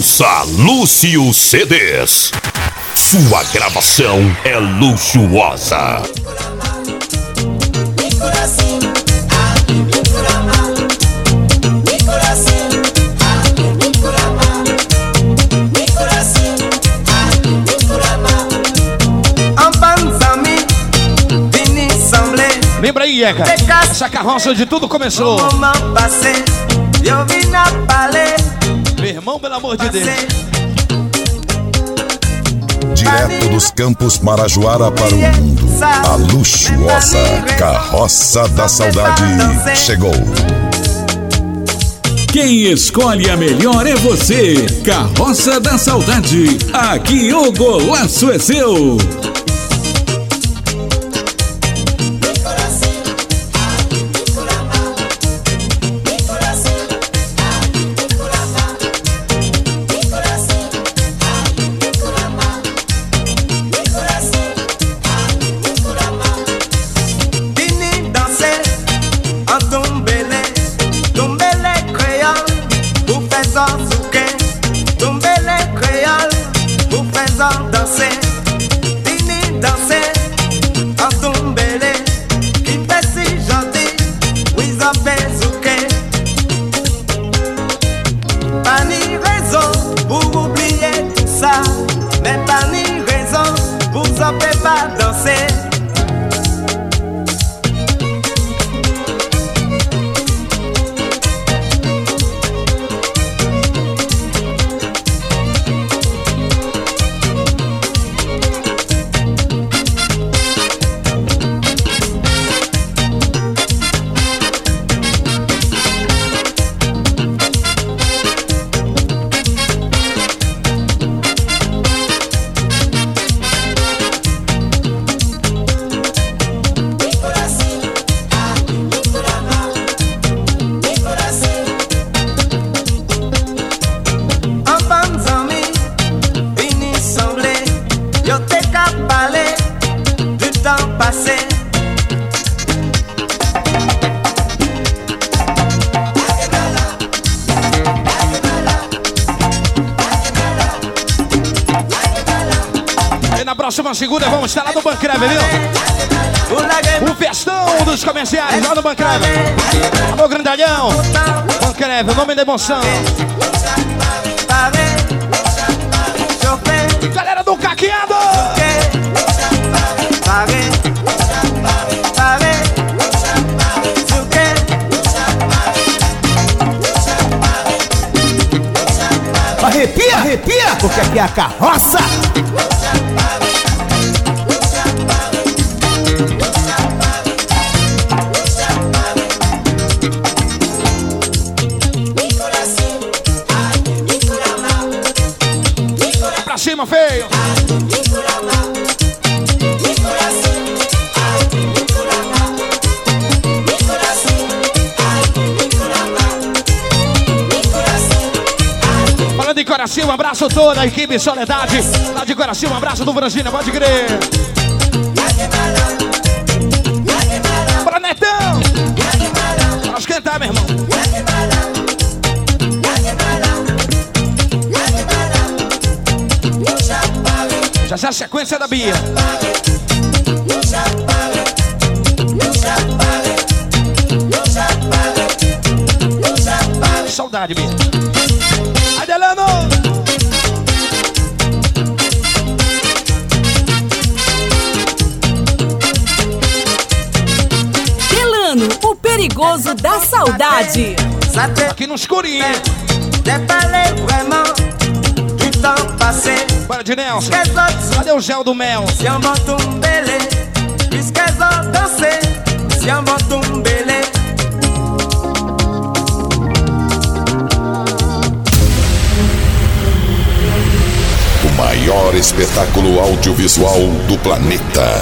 Ouça Lúcio CDs. Sua gravação é luxuosa. Lembra aí, Eka? Essa carroça de tudo começou. Meu irmão, pelo amor de Deus. Direto dos campos Marajoara para o mundo, a luxuosa Carroça da Saudade chegou. Quem escolhe a melhor é você. Carroça da Saudade. Aqui o golaço é seu. Bancreve, o nome da emoção. Galera do Caqueado. Arrepia, arrepia, porque aqui é a carroça. Abraço toda a equipe Soledade. Lá de coração, um abraço do Brasília, pode crer. Bora, Netão! Vamos cantar, meu irmão. Já já a sequência da Bia. Saudade, Bia. Adelano! Perigoso da saudade. Aqui no escurinho. Bora de Nelson. Cadê o gel do mel? Se eu boto um belê, esquece dançar. Se eu boto um belê. O maior espetáculo audiovisual do planeta.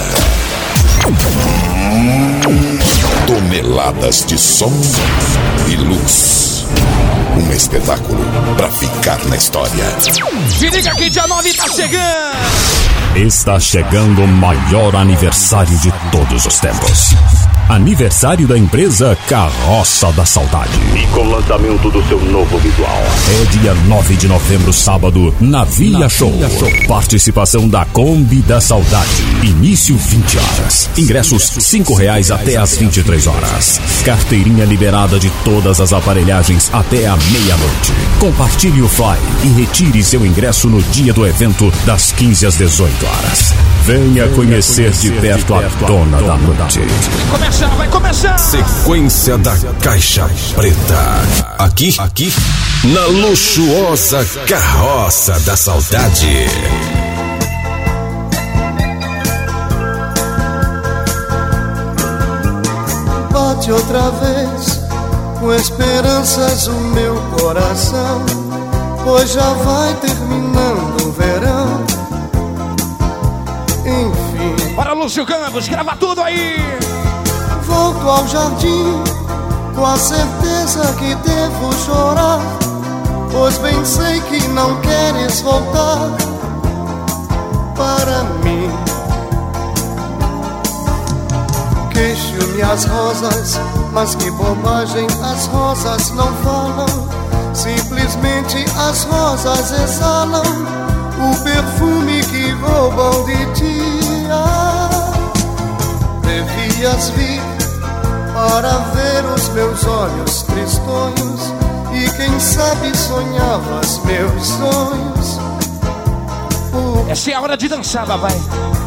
Toneladas de som e luz. Um espetáculo para ficar na história. Se liga que dia 9 tá chegando! Está chegando o maior aniversário de todos os tempos. Aniversário da empresa Carroça da Saudade. E com o lançamento do seu novo visual. É dia 9 de novembro, sábado, na Via, na Show. Via Show. Participação da Kombi da Saudade. Início 20 horas. Ingressos 5 reais até às 23 horas. Carteirinha liberada de todas as aparelhagens até a meia-noite. Compartilhe o fly e retire seu ingresso no dia do evento das 15 às 18 horas. Venha conhecer de perto a dona da noite. Vai começar, vai começar! Sequência da Caixa Preta. Aqui, aqui, na luxuosa Carroça da Saudade. Bate outra vez, com esperanças o meu coração, pois já vai terminando o verão enfim. Para Lúcio Campos, grava tudo aí. Volto ao jardim com a certeza que devo chorar, pois bem sei que não queres voltar para mim. Queixo-me as rosas, mas que bobagem, as rosas não falam. Simplesmente as rosas exalam o perfume que roubam de ti. Ah, devias vir para ver os meus olhos tristonhos e quem sabe sonhavas meus sonhos. Uh, Essa é a hora de dançar, papai.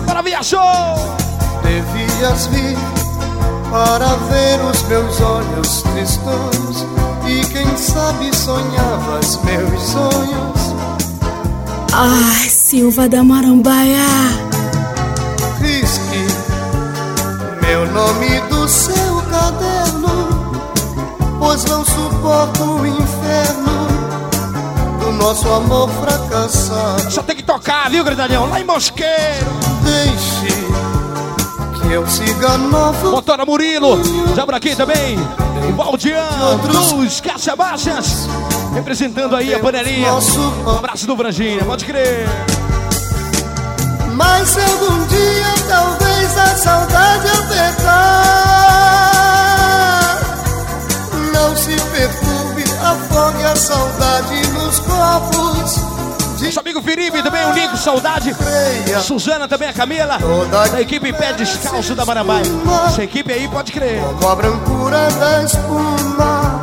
Para viajou! Devias vir para ver os meus olhos tristonhos e quem sabe sonhavas meus sonhos. Ai, Silva da Marambaia. Risque meu nome pois não suporto o inferno do nosso amor fracassado. Só tem que tocar, viu, grandalhão? Lá em Mosqueiro. Deixe que eu siga novo. Motora Murilo, já por aqui também. Valdian, Luz, Caixa Baixas. Representando aí a panelinha. Um abraço do Franginha, pode crer. Mas algum dia talvez a saudade apertar, perturbe, afogue a saudade nos copos. Nosso amigo Felipe, também o Nico, saudade. Suzana, também a Camila. Da equipe Pé Descalço da Marambaia. Essa equipe aí pode crer. Como a brancura da espuma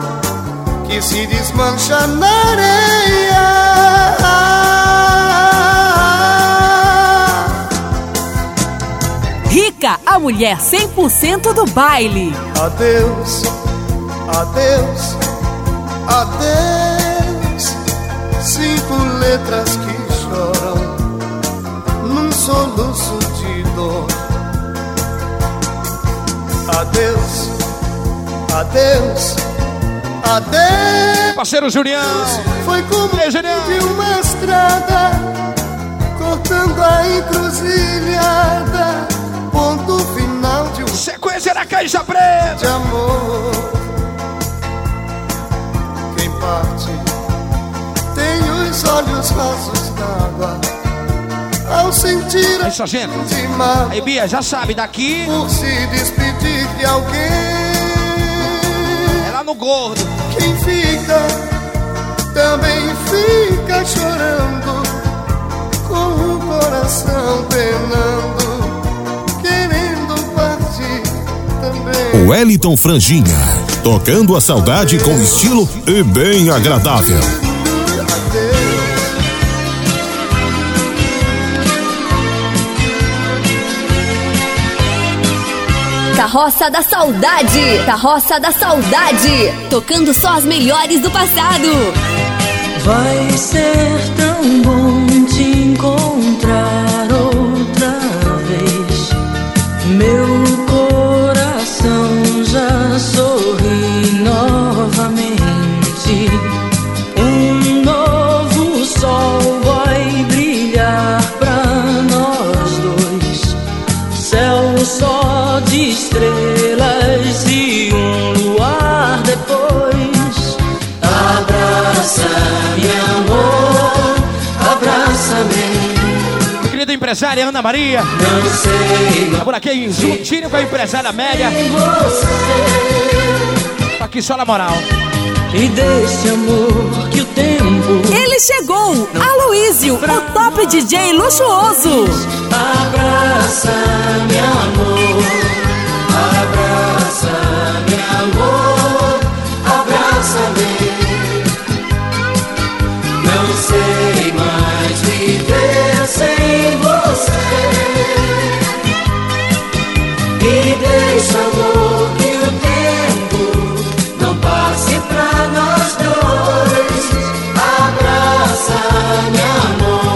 que se desmancha na areia. Rica, a mulher 100% do baile. Adeus, adeus, adeus. Cinco letras que choram num soluço de dor. Adeus, adeus, adeus. Parceiro Julião. Foi como Ei, Julião. de uma estrada cortando a encruzilhada. Ponto final de um Sequência da Caixa Preta. de amor. Parte tem os olhos rasos d'água ao sentir a Isso, gente. de Aí, Bia, já sabe, daqui por se despedir de alguém. é lá no gordo. Quem fica também fica chorando com o coração penando, querendo partir também. Wellington Franjinha, tocando a saudade com estilo e bem agradável. Carroça da Saudade. Carroça da Saudade. Tocando só as melhores do passado. Vai ser tão bom te encontrar empresária Ana Maria. Não sei. Tá por aqui Zutínio com a empresária Amélia. Tá aqui só na moral. E desse amor que o tempo Ele chegou, Aloísio, o top DJ luxuoso. abraça-me, amor. Abraça-me, amor. E deixa, amor, que o tempo não passe pra nós dois. Abraça-me, amor.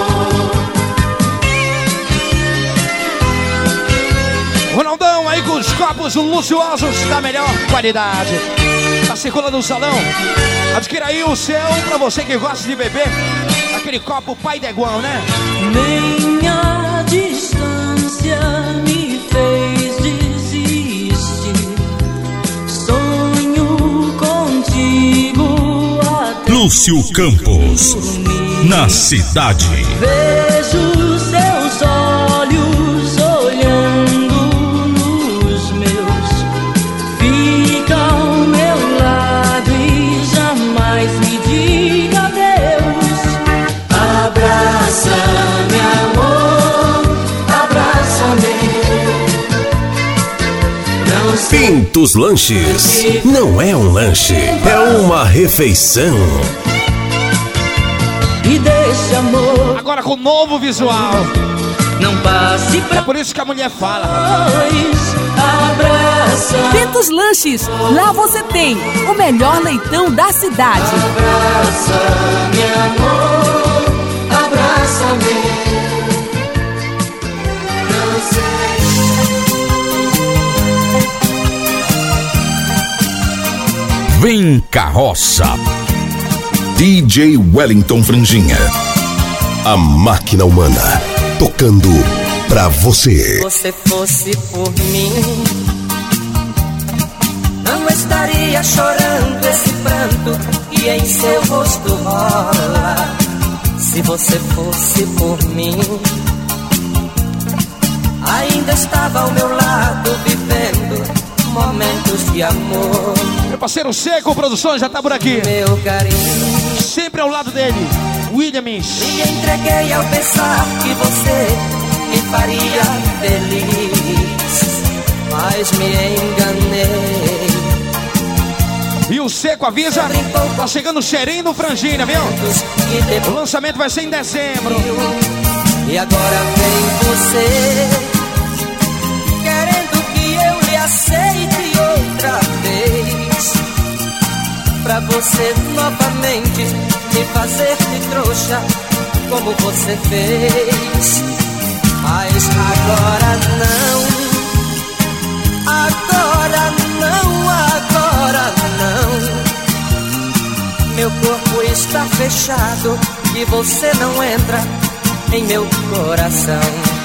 Ronaldão aí com os copos luxuosos da melhor qualidade. Tá circulando no salão. Adquira aí o seu pra você que gosta de beber. Aquele copo pai de igual, né? Nem a distância Lúcio Campos, na cidade. Pintos Lanches. Não é um lanche, é uma refeição. e deixa amor, Agora com novo visual. não passe É pra por isso que a mulher fala. Abraça, Pintos Lanches, lá você tem o melhor leitão da cidade. abraça-me, amor, abraça-me. Não Vem carroça. DJ Wellington Franjinha. A máquina humana. Tocando pra você. você fosse por mim, não estaria chorando esse pranto que em seu rosto rola. Se você fosse por mim, ainda estava ao meu lado vivendo momentos de amor. Meu parceiro Seco Produções já tá por aqui. Meu carinho, Sempre ao lado dele. Williams. me entreguei ao pensar que você me faria feliz, mas me enganei. E o Seco avisa. Tá chegando o cheirinho do franjinha, viu? O lançamento vai ser em dezembro. E agora vem você Pra você novamente me fazer de trouxa Como você fez Mas agora não Agora não, agora não Meu corpo está fechado E você não entra em meu coração.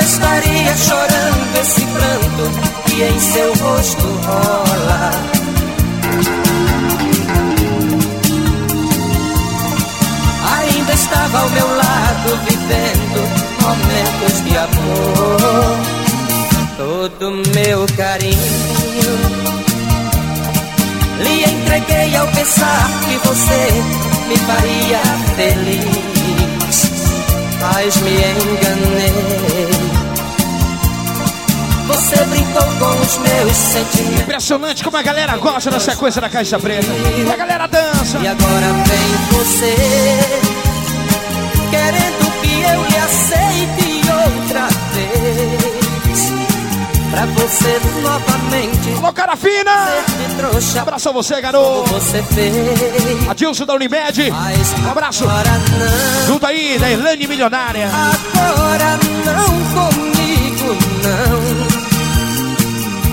Estaria chorando esse pranto que em seu rosto rola. Ainda estava ao meu lado vivendo momentos de amor. Todo meu carinho lhe entreguei ao pensar que você me faria feliz, mas me enganei. Você brincou com os meus sentimentos. Impressionante como a galera gosta da sequência da Caixa Preta. A galera dança. E agora vem você, querendo que eu lhe aceite outra vez. Pra você novamente Alô, cara fina! trouxa. Abraço a você, garoto. você fez. Adilson da Unimed. Um abraço. Agora não, Junto aí, da Elane Milionária. agora não comigo, não.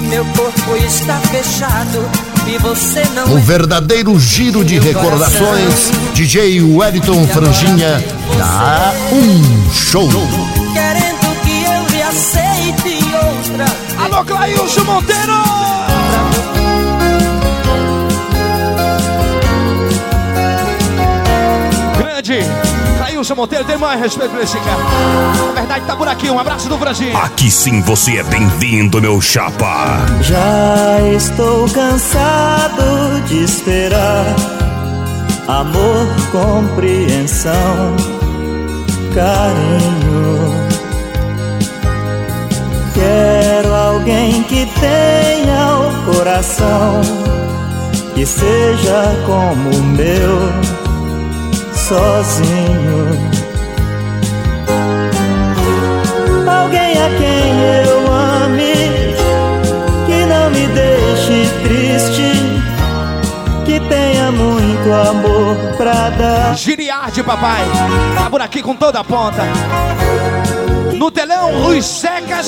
Meu corpo está fechado e você não Um é verdadeiro giro de recordações. DJ Wellington Franjinha dá um show. querendo que eu lhe aceite outra. Alô, Clailson Monteiro! Wilson Monteiro tem mais respeito por esse cara. Na verdade, tá por aqui. Um abraço do Franginho. Aqui sim você é bem-vindo, meu chapa. Já estou cansado de esperar amor, compreensão, carinho. Alguém que tenha o coração que seja como o meu, sozinho. Alguém a quem eu ame, que não me deixe triste, que tenha muito amor pra dar. Giriardi, papai. Tá por aqui com toda a ponta. No telão, Luz Secas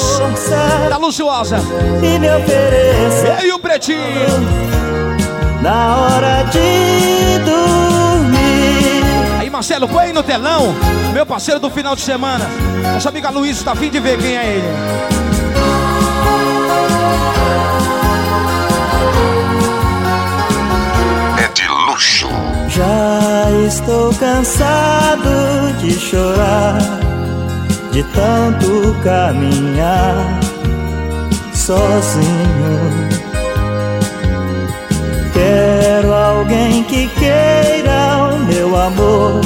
da Luciosa. E me ofereça. E o Pretinho. Na hora de dormir. Aí, Marcelo, põe no telão. Meu parceiro do final de semana. Nosso amigo Luiz tá afim de ver quem é ele. É de luxo. Já estou cansado de chorar, de tanto caminhar sozinho. Quero alguém que queira o meu amor.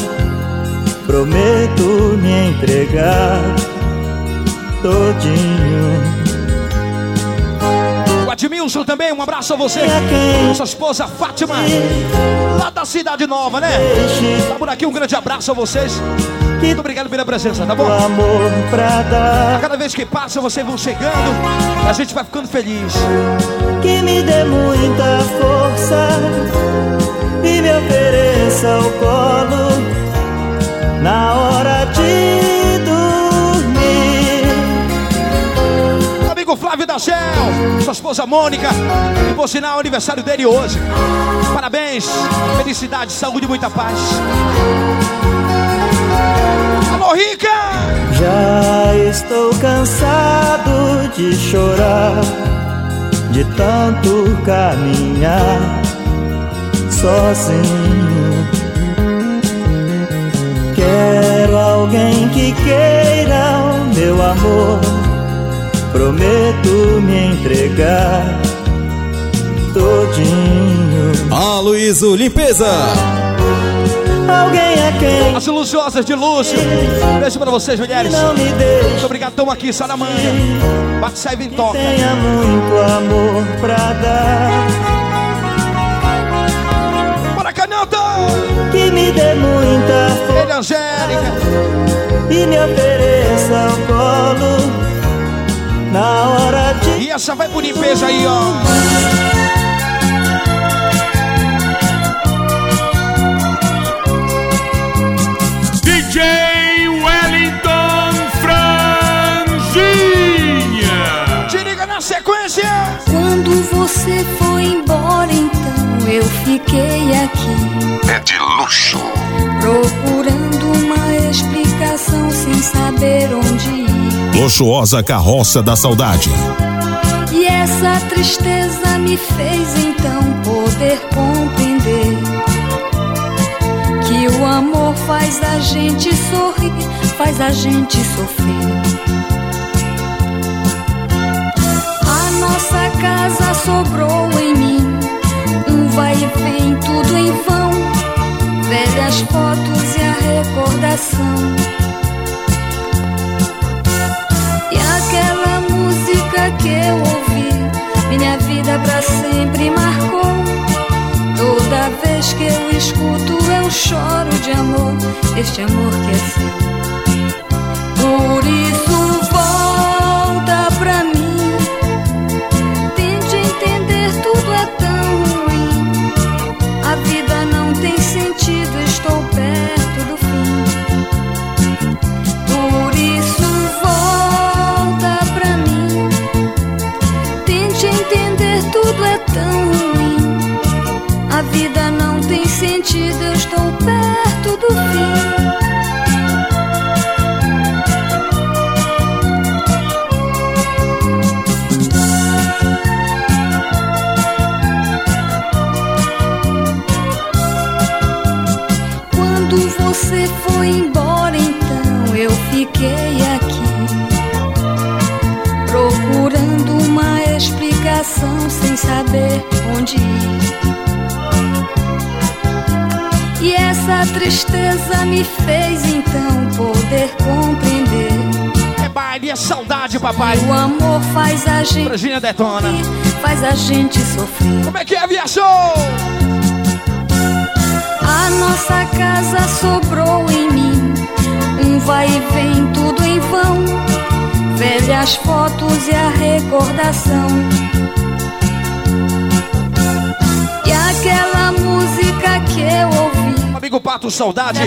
Prometo me entregar todinho. O Admilson também, um abraço a você. Sua esposa Fátima, lá da Cidade Nova, né? Tá por aqui, um grande abraço a vocês. Muito obrigado pela presença, tá bom? Amor pra dar. Cada vez que passa, vocês vão chegando, a gente vai ficando feliz. Que me dê muita força e me ofereça o colo na hora de dormir. Amigo Flávio da Shell, sua esposa Mônica, e por sinal, é aniversário dele hoje. Parabéns, felicidade, saúde e muita paz. Rica! Já estou cansado de chorar, de tanto caminhar sozinho. Quero alguém que queira o meu amor. Prometo me entregar todinho. Aloysio Limpeza. Alguém a quem As luciosas de Lúcio. Beijo pra vocês, mulheres. não me deixe Muito obrigado, estamos aqui, manhã. Bate, sai, vem, toca. tenha muito amor pra dar. Bora, caneta! Que me dê muita força Ele, Angélica. e me ofereça o colo na hora de E essa vai por limpeza aí, ó. Você foi embora, então eu fiquei aqui. É de luxo. Procurando uma explicação sem saber onde ir. Luxuosa carroça da saudade. E essa tristeza me fez então poder compreender que o amor faz a gente sorrir, faz a gente sofrer. Nossa casa sobrou em mim, um vai e vem, tudo em vão. Velhas fotos e a recordação. E aquela música que eu ouvi, minha vida pra sempre marcou. Toda vez que eu escuto, eu choro de amor, este amor que é seu. Por isso, O amor faz a gente. Frangina detona. Faz a gente sofrer. Como é que é, viajou? A nossa casa sobrou em mim. Um vai e vem, tudo em vão. Velhas fotos e a recordação. E aquela música que eu ouvi. Amigo Pato, saudade.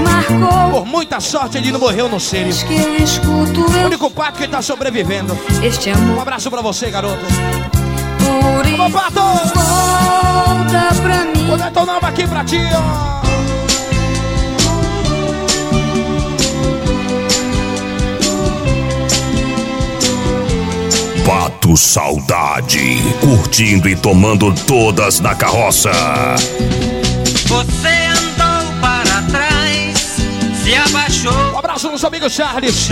Marcou. Por muita sorte ele não morreu no eu. O único Pato que tá sobrevivendo. Este amor. Um abraço pra você, garoto. Por isso, Pato! volta pra mim. Vou detonar uma aqui pra ti, ó. Pato Saudade, curtindo e tomando todas na carroça. Você se abaixou. Um abraço nos amigos Charles.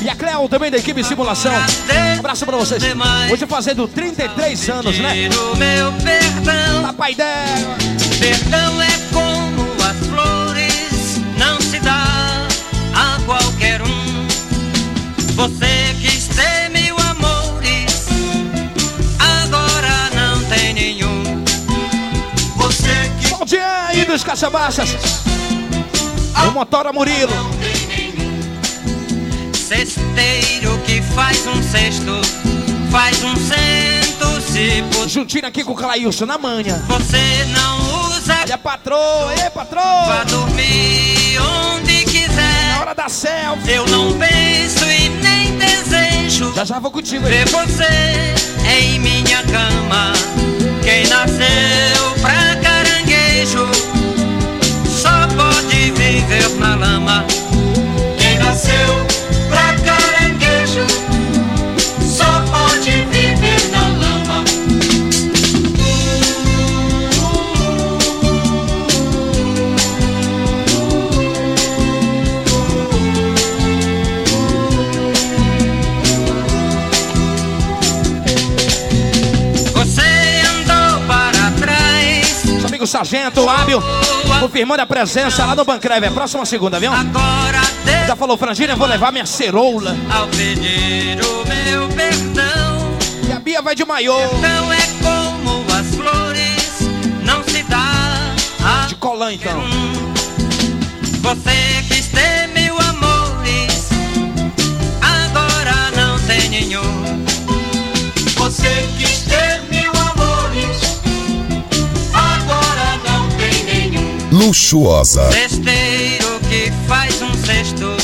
E a Cleo também da equipe Simulação. Um abraço pra vocês. Hoje fazendo 33 anos, né? meu perdão. Papai dela. Perdão é como as flores, não se dá a qualquer um. Você quis ter mil amores, agora não tem nenhum. Você que Bom dia aí dos caça-baixas. O Motora Murilo. cesteiro que faz um cesto, faz um cento se puder. Juntinho aqui com o Clailson na manhã. Você não usa Olha a patroa, ei patroa. Vá dormir onde quiser. Na hora da selfie. Eu não penso e nem desejo Já já vou contigo aí. ver você em minha cama. Quem nasceu pra viver na lama. Quem nasceu pra caranguejo Sargento Hábil. Confirmando a presença lá no Bancreve. É próxima segunda, viu? Já falou, Frangília, eu vou levar minha ceroula. ao pedir o meu perdão. E a Bia vai de maiô. Não é como as flores, não se dá De colã, então. Você quis ter mil amores, agora não tem nenhum. Você quis Luxuosa. Cesteiro que faz um cesto,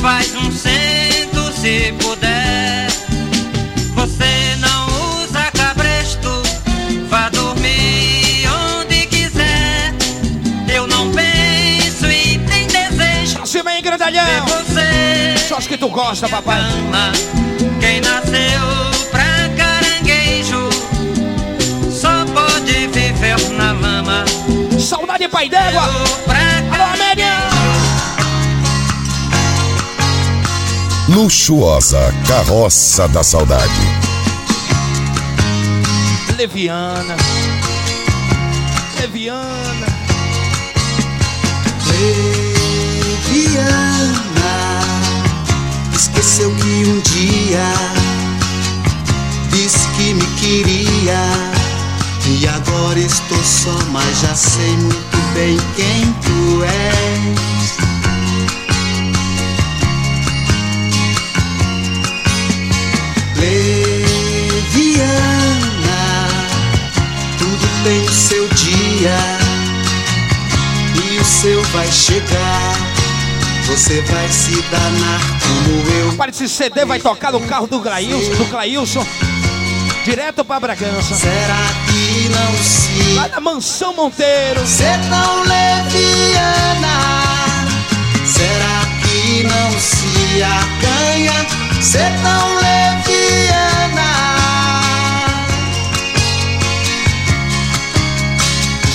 faz um cento se puder. Você não usa cabresto, vá dormir onde quiser. Eu não penso e nem desejo Pra cima aí, grandalhão. você. Só acho que tu gosta, papai. Ama. Quem nasceu Saudade, pai d'égua. Alô, Amélia. Luxuosa. Carroça da Saudade. Leviana. Leviana. Leviana esqueceu que um dia disse que me queria e agora estou só, mas já sei muito bem quem tu és. Leviana, tudo tem o seu dia e o seu vai chegar. Você vai se danar como eu. Para esse CD vai tocar no carro do Clailson, do. Direto pra Bragança. Será que não se Lá na Mansão Monteiro. ser tão leviana? Será que não se acanha ser tão leviana?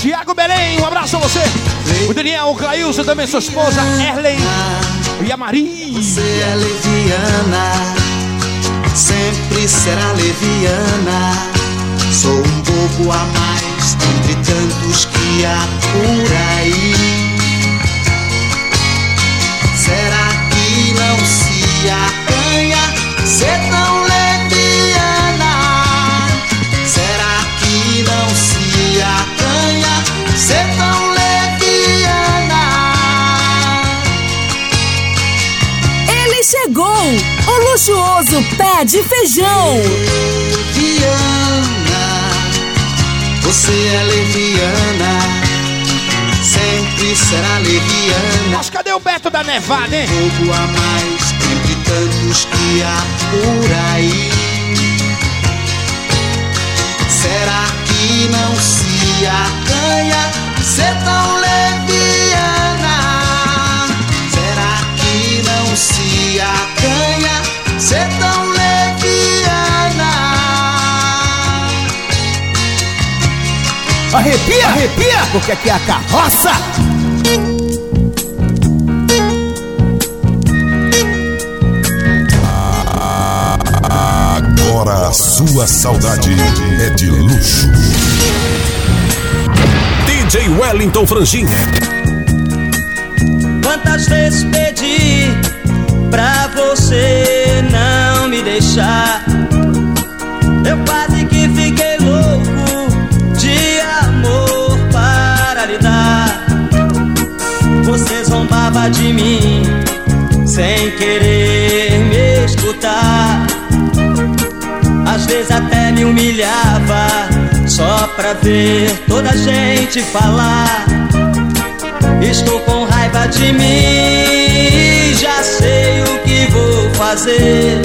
Tiago Belém, um abraço a você. O Daniel, o Clailson, também sua esposa, Erlen e a Maria. Você é leviana, sempre será leviana. Sou um pouco a mais entre tantos que há por aí. Será que não se acanha ser tão leviana? Será que não se acanha ser tão leviana? Ele chegou! O luxuoso pé de feijão! Você é leviana. Sempre será leviana. Mas cadê o Beto da Nevada, hein? Pouco a mais entre tantos que há por aí. Será que não se acanha ser tão leviana? Será que não se acanha ser tão Arrepia, arrepia, porque aqui é a carroça. Agora a sua saudade é de luxo. DJ Wellington Franjinha. Quantas vezes pedi pra você não me deixar? Eu quase de mim sem querer me escutar. Às vezes até me humilhava só pra ver toda a gente falar. Estou com raiva de mim, já sei o que vou fazer.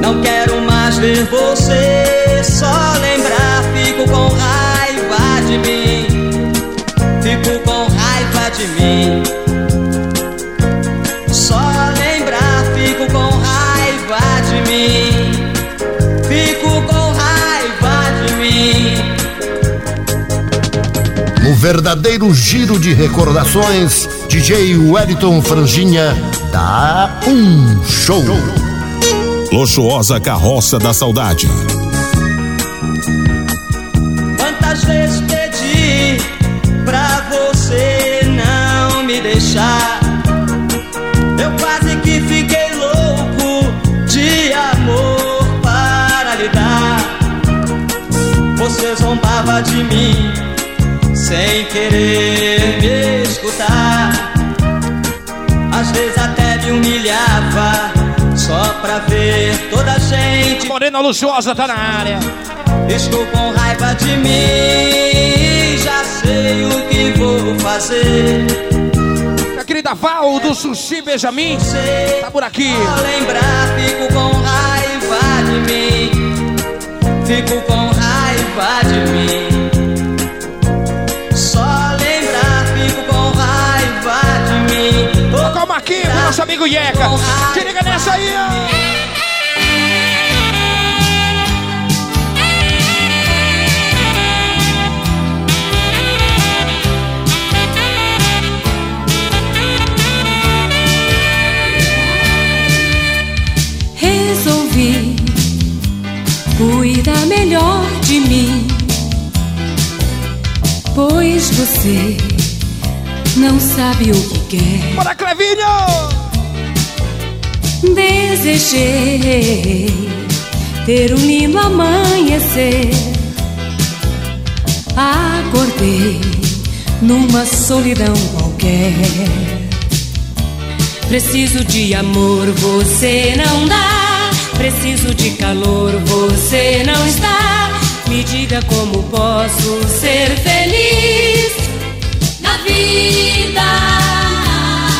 Não quero mais ver você, só lembrar, fico com raiva de mim. De mim. Só lembrar, fico com raiva de mim. Fico com raiva de mim. No verdadeiro giro de recordações, DJ Wellington Franjinha dá um show. Luxuosa Carroça da Saudade. Zombava de mim sem querer me escutar. Às vezes até me humilhava só pra ver toda a gente. Morena luxuosa tá na área. Estou com raiva de mim, já sei o que vou fazer. Minha querida Val do Sushi Benjamin, tá por aqui. Lembrar, fico com raiva de mim. Fico com raiva de mim. Só lembrar, fico com raiva de mim. Vou calma aqui, pro nosso amigo Yeca. Se liga nessa aí, ó. Resolvi cuidar melhor de mim, pois você não sabe o que quer. Bora, Clevinho! Desejei ter um lindo amanhecer. Acordei numa solidão qualquer. Preciso de amor, você não dá. Preciso de calor, você não está. Me diga como posso ser feliz na vida.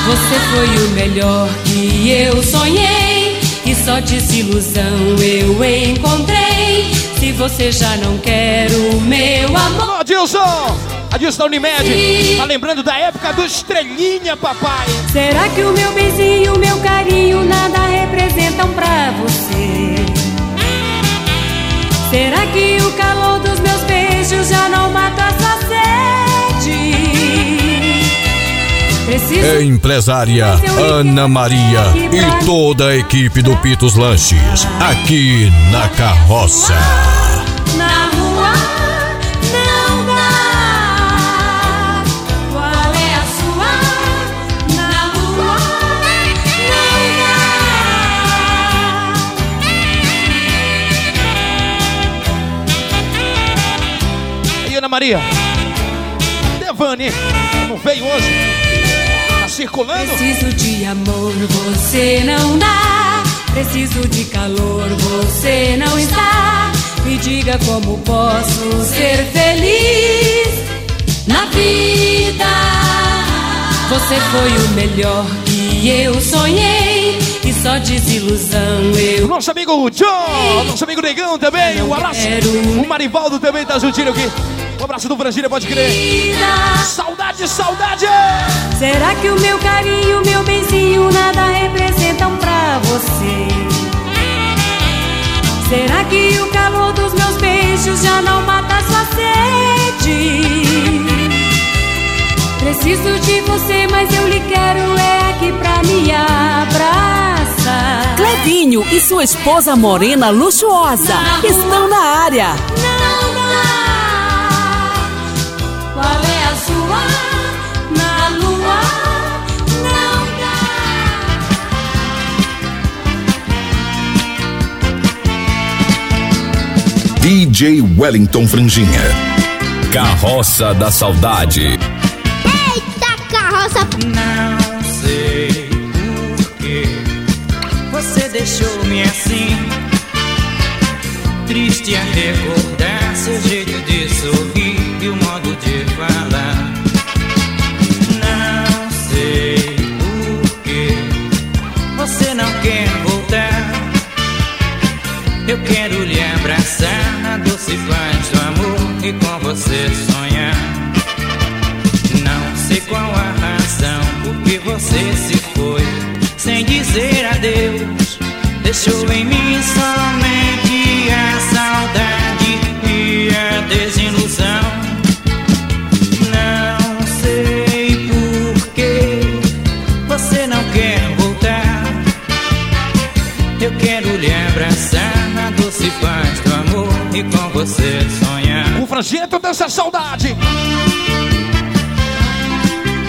Você foi o melhor que eu sonhei. E só desilusão eu encontrei. Se você já não quer o meu amor. Adilson! Adilson da Unimed. Tá lembrando da época do Estrelinha, papai. Será que o meu beijinho, o meu carinho nada representam pra você? Será que o calor dos meus beijos já não mata essa sede? Preciso... É empresária Ana Maria e toda a equipe do Pitos Lanches, aqui na Carroça. Maria? Devane, não veio hoje? Tá circulando? Preciso de amor, você não dá. Preciso de calor, você não está. Me diga como posso ser feliz na vida. Você foi o melhor que eu sonhei. E só desilusão eu. Nosso amigo John, nosso amigo Negão também, um abraço. O Marivaldo também tá juntinho aqui. Um abraço do Brasília, pode crer. Saudade, saudade! Será que o meu carinho, meu benzinho, nada representam pra você? Será que o calor dos meus beijos já não mata sua sede? Preciso de você, mas eu lhe quero é aqui pra me abraçar. Clevinho e sua esposa morena luxuosa estão na área. Não dá. DJ Wellington Franjinha. Carroça da Saudade. Eita carroça! Não sei porquê você deixou-me assim. Triste a recordar seu jeito e com você sonhar. Não sei qual a razão porque você se foi sem dizer adeus. Deixou em mim somente Franjento dessa saudade.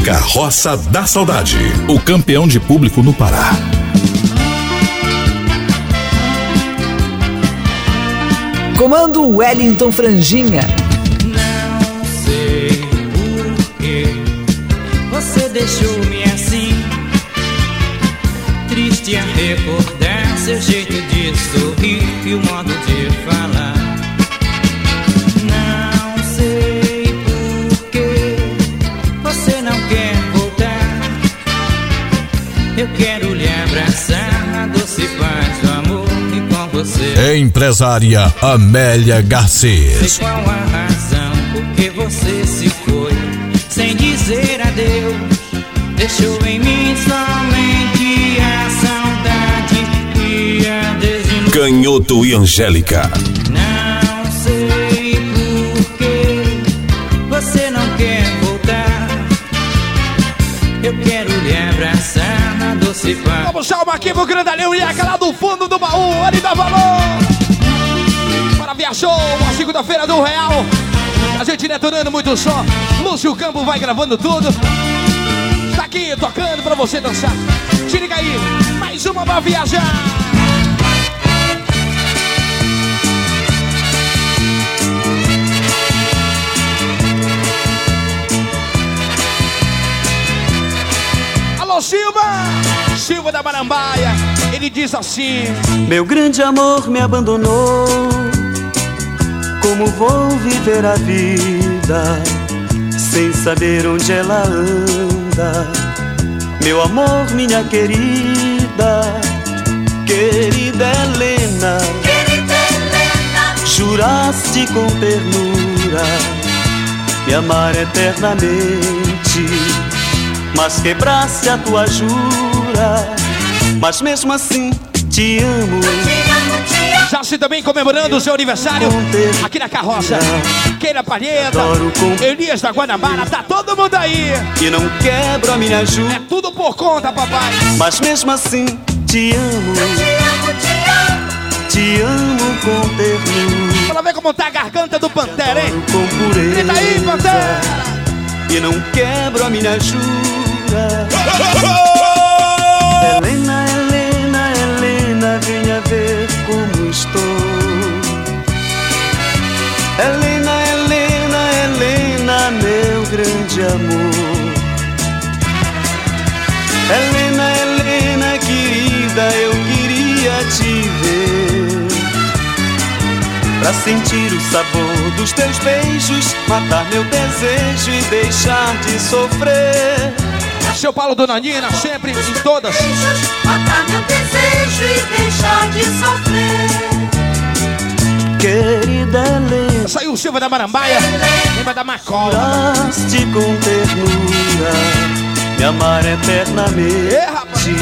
Carroça da Saudade. O campeão de público no Pará. Comando Wellington Franjinha. Não sei porquê você deixou-me assim. Triste a recordar seu jeito de sorrir e o modo de falar. Empresária Amélia Sei Garcês. qual a razão porque você se foi sem dizer adeus. Deixou em mim somente a saudade e a desilusão. Canhoto e Angélica. Não paz. Vamos chamar aqui pro grandalhão e aquela do fundo do baú, ali dá valor. Para viajou a segunda-feira do Real. A gente detonando muito som. Lúcio Campo vai gravando tudo. Tá aqui tocando pra você dançar. Te liga aí, mais uma pra viajar. Silva! Silva da Marambaia. Ele diz assim: Meu grande amor me abandonou. Como vou viver a vida sem saber onde ela anda? Meu amor, minha querida, querida Helena, juraste com ternura me amar eternamente, mas quebraste a tua jura. Mas mesmo assim te amo. Já se também comemorando o seu aniversário aqui na carroça. Queira Palheta, Elias da Guanabara, tá todo mundo aí. E não quebro a minha ju. É tudo por conta, papai. Mas mesmo assim, te amo. Te amo com ternura. Pra ver como tá a garganta do Pantera, hein? Grita aí, Pantera. E não quebro a minha jura. Helena, Helena, Helena, venha ver como estou. Helena, Helena, Helena, meu grande amor. Helena, Helena, querida, eu queria te ver. Pra sentir o sabor dos teus beijos, matar meu desejo e deixar de sofrer. Seu Paulo Dona Nina, sempre em todas. Matar meu desejo e deixar de sofrer. Querida Helena, Saiu o Silva da Marambaia, lembra da Macola. com ternura me amar eternamente.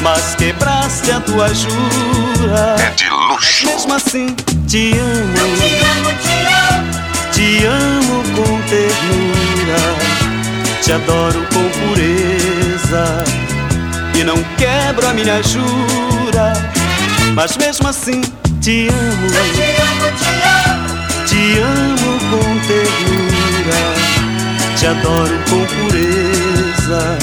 Mas quebraste a tua jura. É de luxo. Mesmo assim, te amo. Te amo, te amo. Te amo com ternura. Te adoro com pureza. E não quebro a minha jura. Mas mesmo assim, te amo. Te amo, te amo. Te amo com ternura. Te adoro com pureza.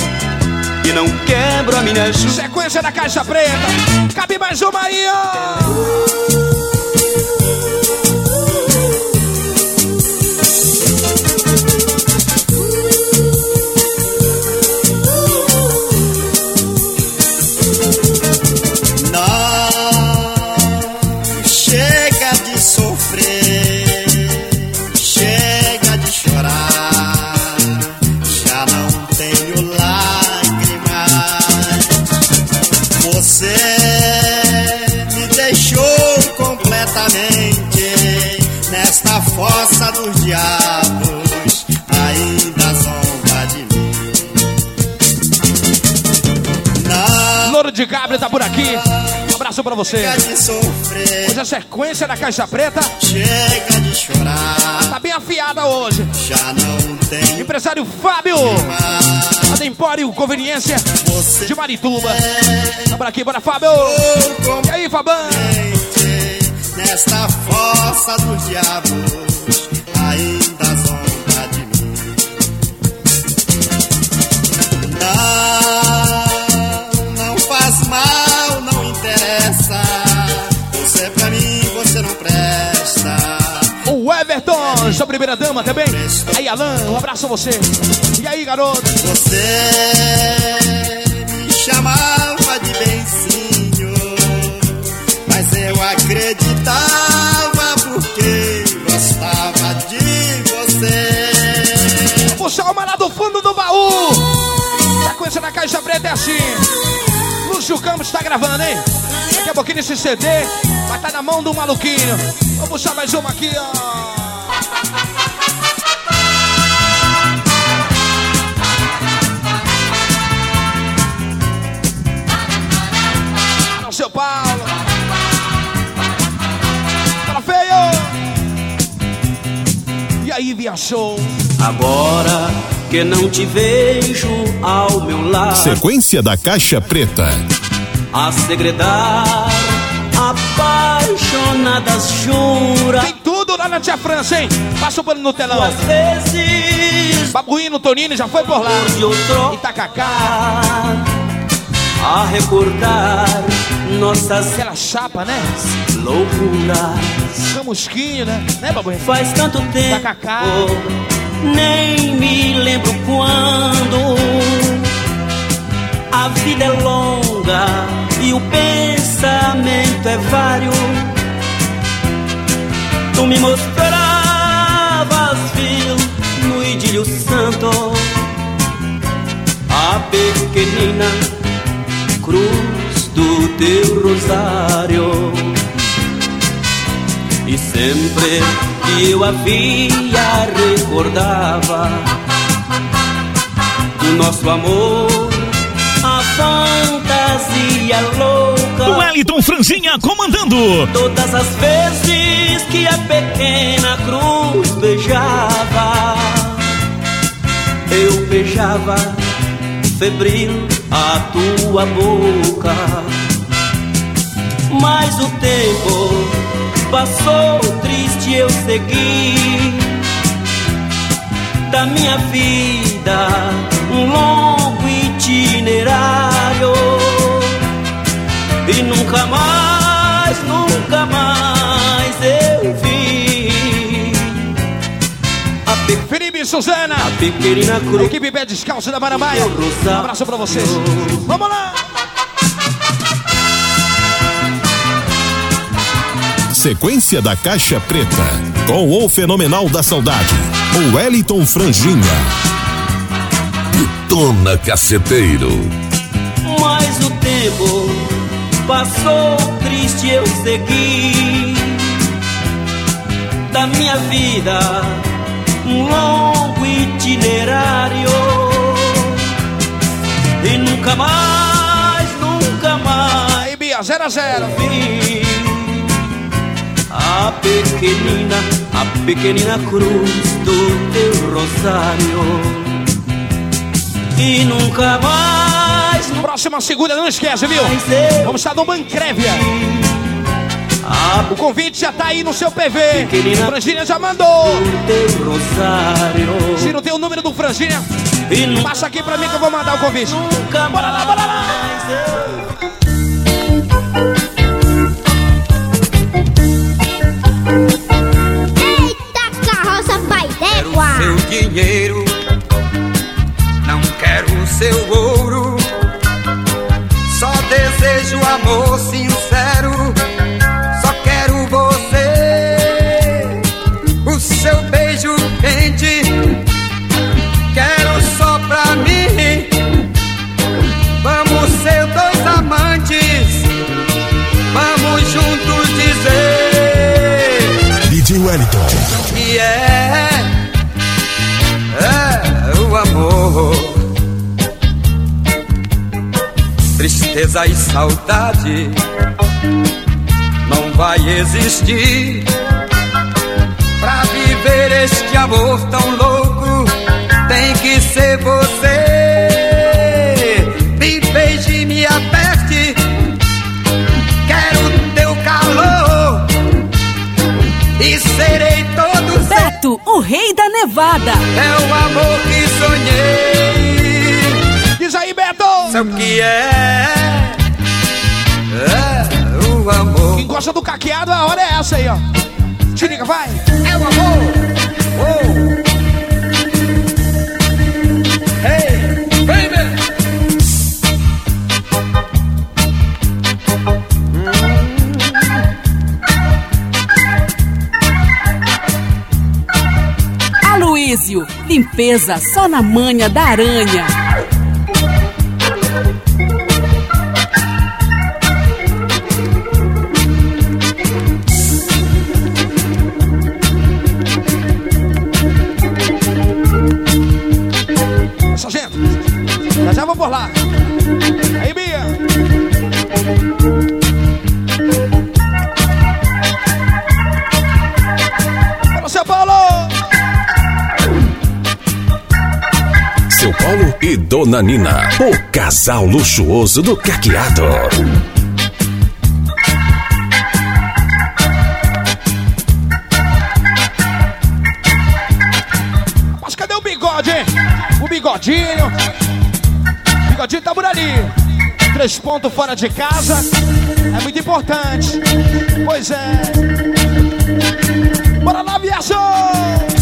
E não quebro a minha jura. Sequência da Caixa Preta. Cabe mais uma aí, ó. Completamente nesta fossa dos diabos. Ainda zomba de mim. Não Louro de Gabriel tá por aqui. Um abraço pra você. Hoje a sequência da Caixa Preta Chega de chorar, tá bem afiada hoje. já não tem Empresário Fábio, a da Empório Conveniência de Marituba. Tá por aqui, bora Fábio. E aí, Fabão? Nesta fossa dos diabos. Ainda zomba de mim. Não, não faz mal, não interessa. Você pra mim, você não presta. O Everton, sua primeira dama também. Aí, Alan, um abraço a você. E aí, garoto? Você me chamava de bencinho, acreditava porque gostava de você. Puxar uma lá do fundo do baú. Sequência da Caixa Preta é assim. Lúcio Campos tá gravando, hein? Daqui a pouquinho esse CD vai estar na mão do maluquinho. Vamos puxar mais uma aqui, ó. Aí, viajou. Agora que não te vejo ao meu lado, Sequência da Caixa Preta. a segredar, apaixonadas jura. Tem tudo lá na Tia França, hein? Passa o pano no telão. Às vezes Babuíno, Tonini já foi por lá. de outro Itacacá. A recordar nossas Aquela chapa, né? loucuras. Chamusquinho, né? Né, Babuíno? Faz tanto tempo, Tacacá. nem me lembro quando. A vida é longa e o pensamento é vário. Tu me mostravas, viu, no idílio santo, a pequenina cruz do teu rosário. E sempre que eu a via, recordava do nosso amor, a fantasia louca. Wellington Franzinha comandando. Todas as vezes que a pequena cruz beijava, eu beijava febril a tua boca. Mas o tempo passou triste, eu segui da minha vida um longo itinerário e nunca mais, nunca mais Suzana, a pequenina cruz, equipe pé descalço da Maramaia. Um abraço pra vocês. Vamos lá! Sequência da Caixa Preta, com o Fenomenal da Saudade, o Wellington Franjinha. Tona Caceteiro. Mas o tempo passou triste, eu segui da minha vida um longo itinerário e nunca mais, nunca mais. Bia, 0 a 0 a pequenina, a pequenina cruz do teu rosário. E nunca mais. Próxima segunda, não esquece, viu? Vamos estar no Bancrévia. O convite já tá aí no seu PV. Franginha já mandou. Se não tem o número do Franginha, passa aqui pra mim que eu vou mandar o convite. Bora lá, bora lá. seu dinheiro, não quero seu ouro. Só desejo amor sincero, Tristeza e saudade não vai existir. Pra viver este amor tão louco, tem que ser você. O rei da nevada. É o amor que sonhei. Diz aí, Beto. Sabe o que é? É o amor. Quem gosta do caqueado, a hora é essa aí, ó. Te liga, vai. É o amor. Limpeza só na manha da aranha. Dona Nina, o casal luxuoso do caqueado. Mas cadê o bigode, hein? O bigodinho. O bigodinho tá por ali. Três pontos fora de casa. É muito importante. Pois é. Bora lá, viajou!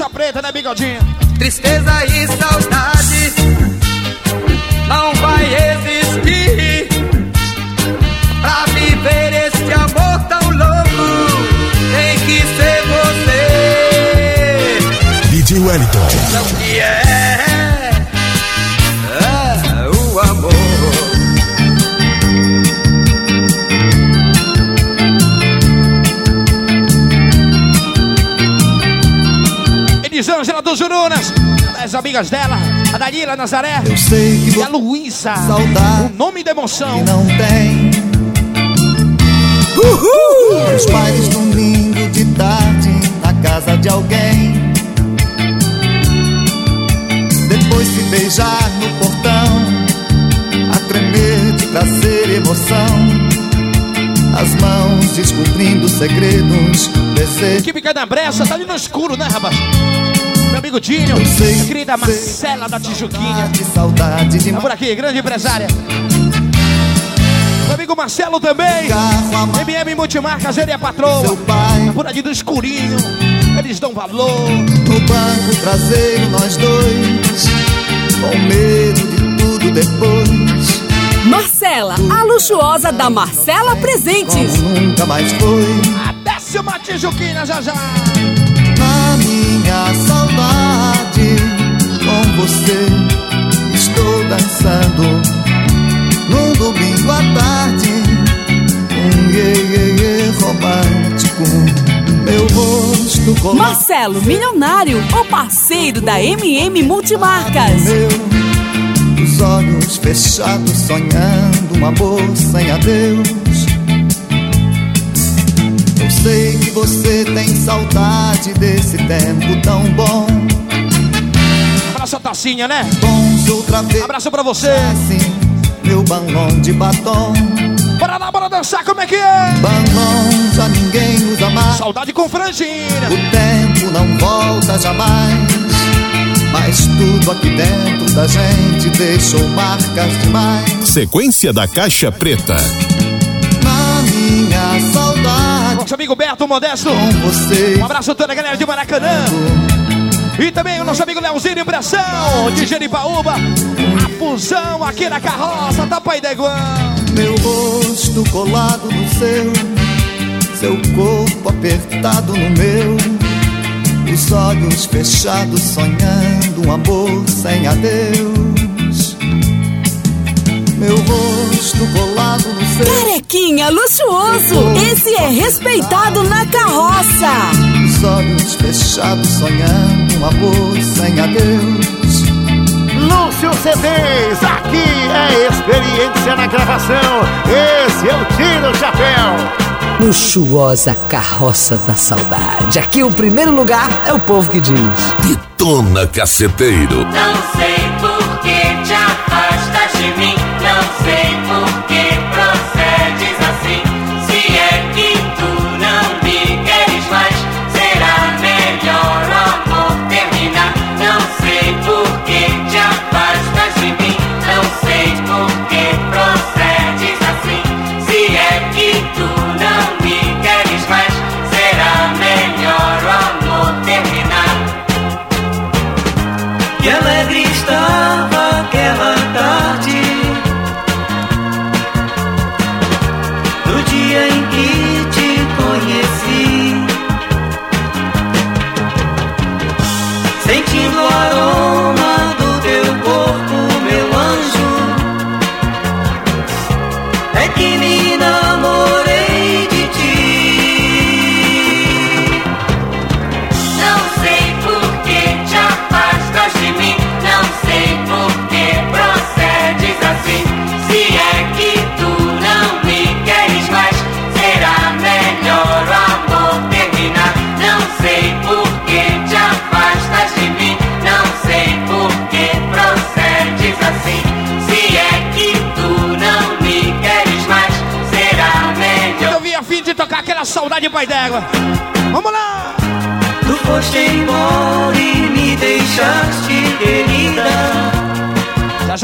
Caixa preta, né, bigodinho? Tristeza e saudade não vai existir pra viver este amor tão louco. Tem que ser você. DJ Wellington. Não que Elisângela dos Jurunas. as amigas dela, a Dalila, Nazaré que e a Luísa. O nome da emoção. não tem. Uhul! Os pais domingo de tarde na casa de alguém. Depois se beijar no portão, a tremer de prazer e emoção. As mãos descobrindo segredos, desejo. Química da brecha, tá ali no escuro, né, rapaz? Amigo Dinho, querida Marcela da Tijuquinha. De saudade de Tá por aqui, grande empresária. Meu amigo Marcelo também. MM Multimarcas, ele é patroa. Seu pai. Tá por ali do escurinho. Eles dão valor. No banco traseiro nós dois, com medo de tudo depois. Marcela, a luxuosa da Marcela Presentes. Como nunca mais foi. A décima Tijuquinha já já. Minha saudade, com você estou dançando. Num domingo à tarde, um iê romântico. Meu rosto colado. Marcelo, milionário, o parceiro da MM Multimarcas. Meu, os olhos fechados, sonhando um amor sem adeus. Sei que você tem saudade desse tempo tão bom. Abraço a Tacinha, né? Bons outra vez. Abraço pra você. Assim, meu balão de batom. Bora lá, bora dançar, como é que é? Balão já ninguém usa mais. Saudade com franjinha. O tempo não volta jamais. Mas tudo aqui dentro da gente deixou marcas demais. Sequência da Caixa Preta. Nosso amigo Beto Modesto. Um abraço a toda a galera de Maracanã. E também o nosso amigo Leozinho Impressão, de Jeripaúba. A fusão aqui na carroça, tá pai da igual. Meu rosto colado no seu, seu corpo apertado no meu, os olhos fechados sonhando um amor sem adeus. Meu rosto colado no seu, Carequinha luxuoso, esse é respeitado na carroça. os olhos fechados sonhando um amor sem adeus. Lúcio CDs, aqui é experiência na gravação. Esse é o Tiro Chapéu. Luxuosa carroça da saudade. Aqui o primeiro lugar é o povo que diz. Detona Caceteiro. Não sei por que te afastas de mim, sei por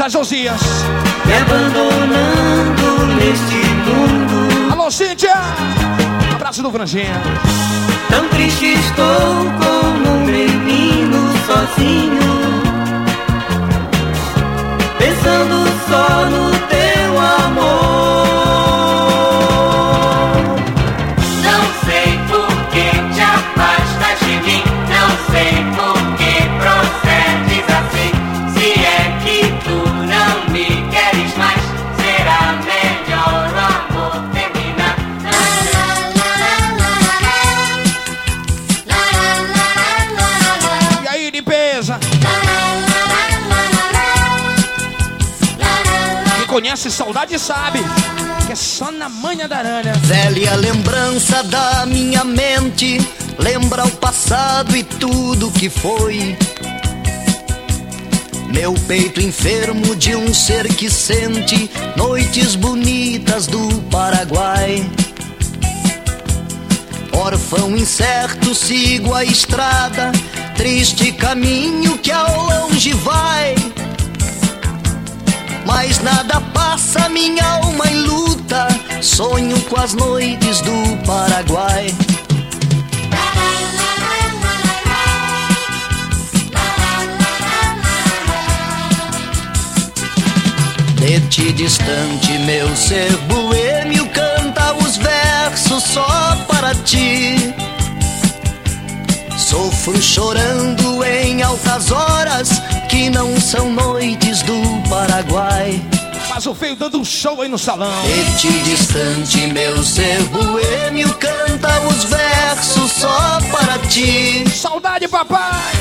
Já Josias. Me abandonando neste mundo Alô, Cíntia! Abraço do Franjinha. Tão triste estou como um menino sozinho saudade sabe que é só na manha da aranha. Velha lembrança da minha mente, lembra o passado e tudo que foi. Meu peito enfermo de um ser que sente noites bonitas do Paraguai. Órfão incerto, sigo a estrada, triste caminho que ao longe vai. Mas nada minha alma em luta, sonho com as noites do Paraguai. De ti distante, meu ser boêmio canta os versos só para ti. Sofro chorando em altas horas que não são noites do Paraguai. Faz o feio dando um show aí no salão. Ti distante, meu ser boêmio canta os versos só para ti. Saudade, papai!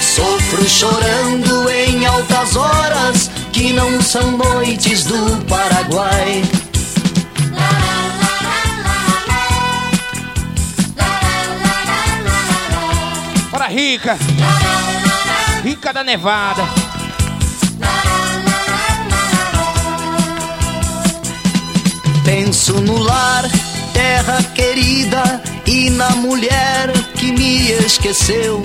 Sofro chorando em altas horas que não são noites do Paraguai. Para rica, rica da Nevada. Penso no lar, terra querida e na mulher que me esqueceu.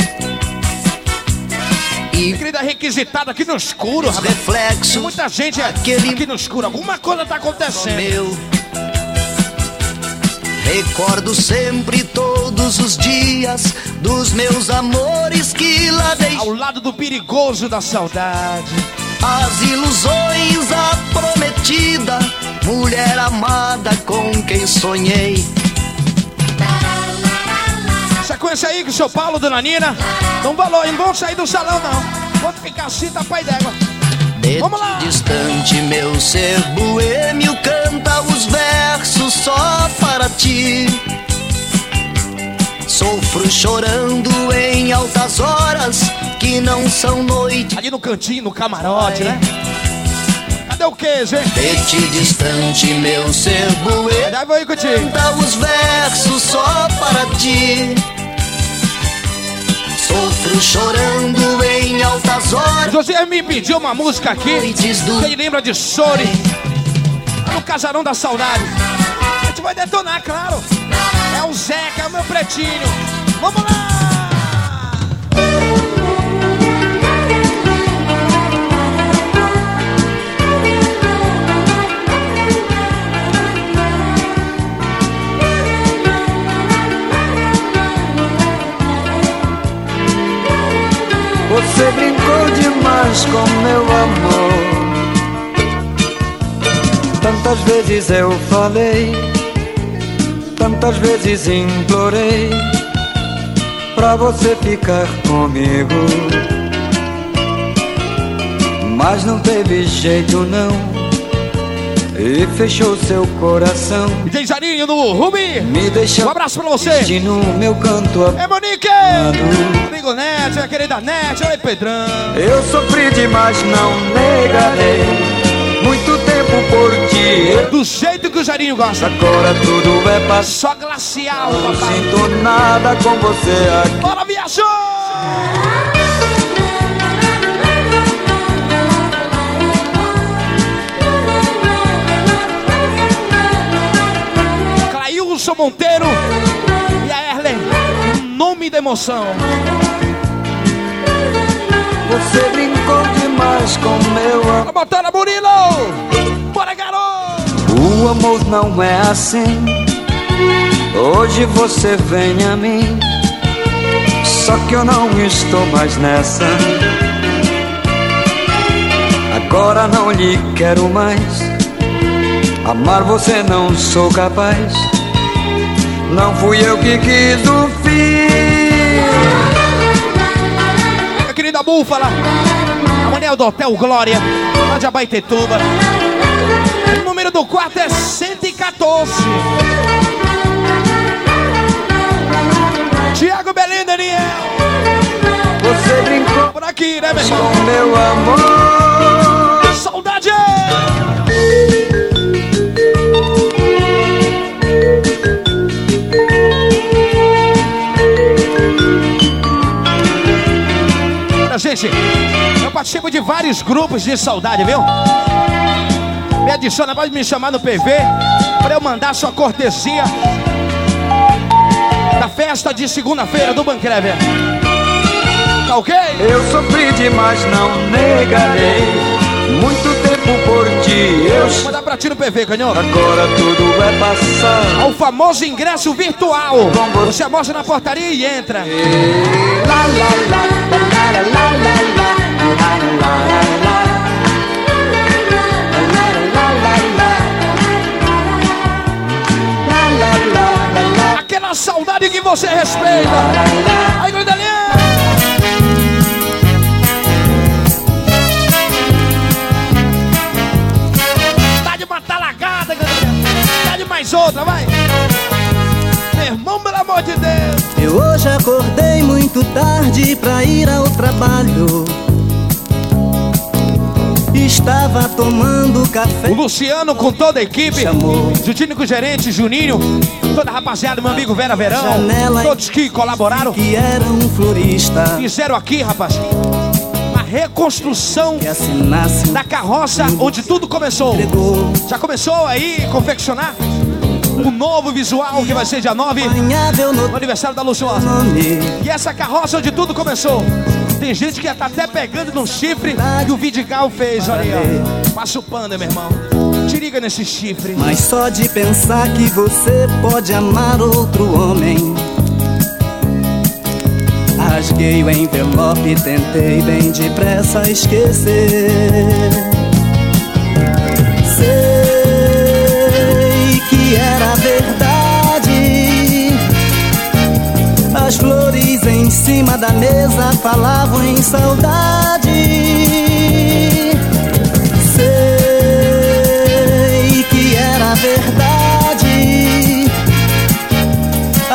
E querida requisitada aqui no escuro, rapaz. reflexos. Muita gente aqui no escuro. Alguma coisa tá acontecendo. Meu. Recordo sempre todos os dias dos meus amores que lá deixei. Ao lado do perigoso da saudade. As ilusões, a prometida, mulher amada com quem sonhei. Sequência aí que o seu Paulo, dona Nina, não valor, não vão sair do salão não. Vou ficar assim, tá pai d'égua. De Vamos lá. distante, meu ser boêmio canta os versos só para ti. Sofro chorando em altas horas que não são noites. Ali no cantinho, no camarote, né? Cadê o queijo, hein? De ti distante, meu boêmio Já vou aí contigo. canta os versos só para ti. Sofro chorando em altas horas. José me pediu uma música aqui. Quem lembra de Sori? No Casarão da Saudade. A gente vai detonar, claro. É o Zeca, é o meu pretinho. Vamos lá! Você brincou demais com meu amor. Tantas vezes eu falei, tantas vezes implorei pra você ficar comigo. Mas não teve jeito não. E fechou seu coração. DJ Jarinho do Rubi. Me deixou Um abraço pra você. no meu canto É Monique! Amigo Nete, a querida Nete, oi Pedrão. Eu sofri demais, não negarei. Muito tempo por ti. Do jeito que o Jarinho gosta. Agora tudo é passado. Só glacial, Não papai. sinto nada com você aqui. Bora, viajou! Clailson Monteiro e a Erlen, nome da emoção. Você brincou demais com meu amor. Botando a Murilo! Bora, garoto! O amor não é assim. Hoje você vem a mim. Só que eu não estou mais nessa. Agora não lhe quero mais. Amar você não sou capaz. Não fui eu que quis o fim. Minha querida Búfala, a Manel do Hotel Glória, lá de Abaitetuba. O número do quarto é 114. Tiago Belém Daniel. Você brincou Por aqui, né, meu irmão? meu amor. Saudade! Gente, eu participo de vários grupos de saudade, viu? Me adiciona, pode me chamar no PV para eu mandar sua cortesia da festa de segunda-feira do Bancrever. Tá ok? Eu sofri demais, não negarei. Muito tempo por ti eu Vou mandar pra ti no PV, canhoto. Agora tudo vai passar. O famoso ingresso virtual. Você mostra na portaria e entra. Lá, lá, lá, lá, Aquela saudade que você respeita. Aí, Grindelinha. Tá de matar lagada. Tá de mais outra, vai. Pelo amor de Deus. Eu hoje acordei muito tarde pra ir ao trabalho. Estava tomando café. O Luciano com toda a equipe. Jutinho com o gerente, Juninho. Toda a rapaziada, meu amigo Vera Verão. Janela todos que colaboraram. Que era um florista. Fizeram aqui, rapaz. Uma reconstrução da carroça onde tudo começou. Já começou aí a confeccionar um novo visual que vai ser dia 9 no aniversário da Luciosa. E essa carroça onde tudo começou. Tem gente que tá até pegando no chifre que o Vidigal fez, olha aí, ó. Passa o panda, meu irmão. Te liga nesse chifre. Mas só de pensar que você pode amar outro homem. Rasguei o envelope e tentei bem depressa esquecer. Era verdade. As flores em cima da mesa falavam em saudade. Sei que era verdade.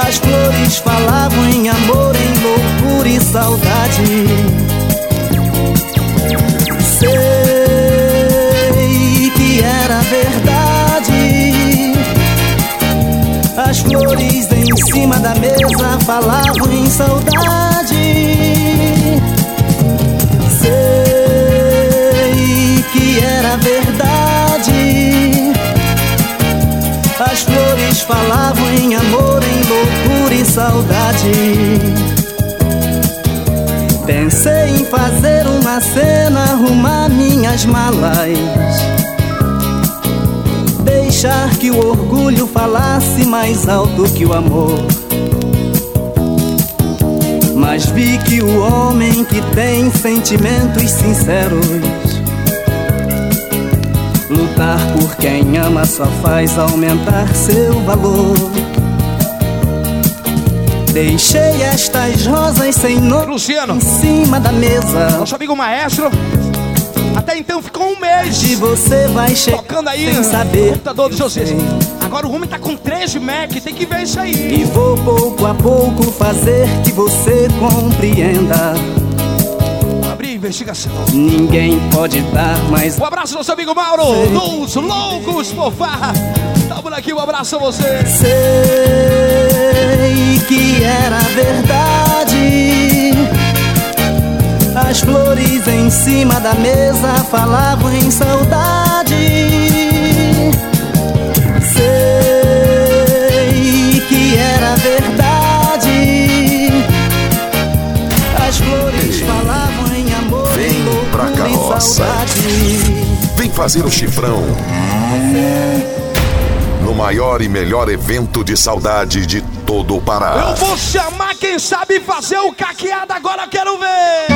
As flores falavam em amor, em loucura e saudade. As flores em cima da mesa falavam em saudade. Sei que era verdade. As flores falavam em amor, em loucura e saudade. Pensei em fazer uma cena, arrumar minhas malas. Deixar que o orgulho falasse mais alto que o amor. Mas vi que o homem que tem sentimentos sinceros Lutar por quem ama só faz aumentar seu valor. Deixei estas rosas sem nome Luciano. em cima da mesa. Nosso amigo maestro. Até então ficou um mês. E você vai chegar Tocando aí sem saber. computador de vocês. Agora o homem tá com 13 Mac, tem que ver isso aí. E vou pouco a pouco fazer que você compreenda. Abrir investigação. Ninguém pode dar mais. Um abraço, nosso amigo Mauro, dos Loucos por Farra. Tamo aqui, um abraço a você. Sei que era verdade. As flores em cima da mesa falavam em saudade. Sei que era verdade. As flores falavam em amor, em Vem pra e carroça. saudade. Vem fazer o chifrão. No maior e melhor evento de saudade de todo o Eu Pará. vou chamar quem sabe fazer o caqueado agora, eu quero ver.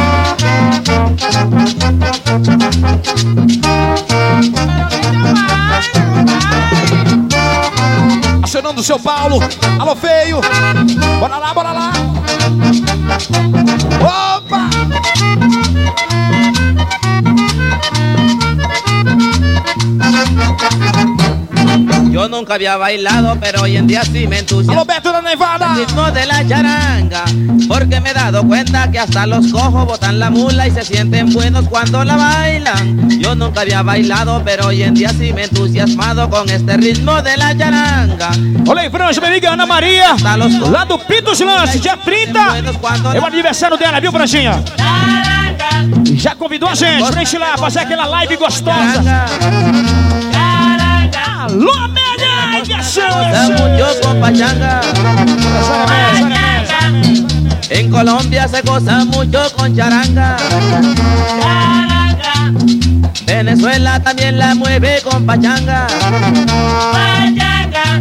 Acionando o seu Paulo. Alô, feio. Bora lá, bora lá. Opa! Yo nunca había bailado, pero hoy en día sí me entusiasma. El ritmo de la charanga, porque me he dado cuenta que hasta los cojos botan la mula y se sienten buenos cuando la bailan. Yo nunca había bailado, pero hoy en día sí me he entusiasmado con este ritmo de la charanga. Olha aí, Franja, minha amiga Ana Maria, lá do Pitos Lance, dia 30. É o aniversário dela, viu, Franjinha? Já convidou a gente pra gente lá fazer aquela live gostosa. Alô, Amélia! Gozamos yo con pachanga. En Colombia se goza mucho con charanga. Venezuela también la mueve con. Pachanga, pachanga,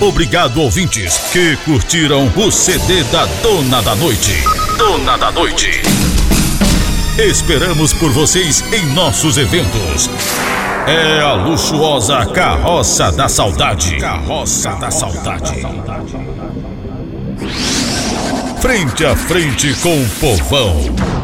Obrigado, ouvintes, que curtiram o CD da Dona da Noite. Dona da Noite. Esperamos por vocês em nossos eventos. É a luxuosa Carroça da Saudade. Carroça da Saudade. Frente a frente com o povão.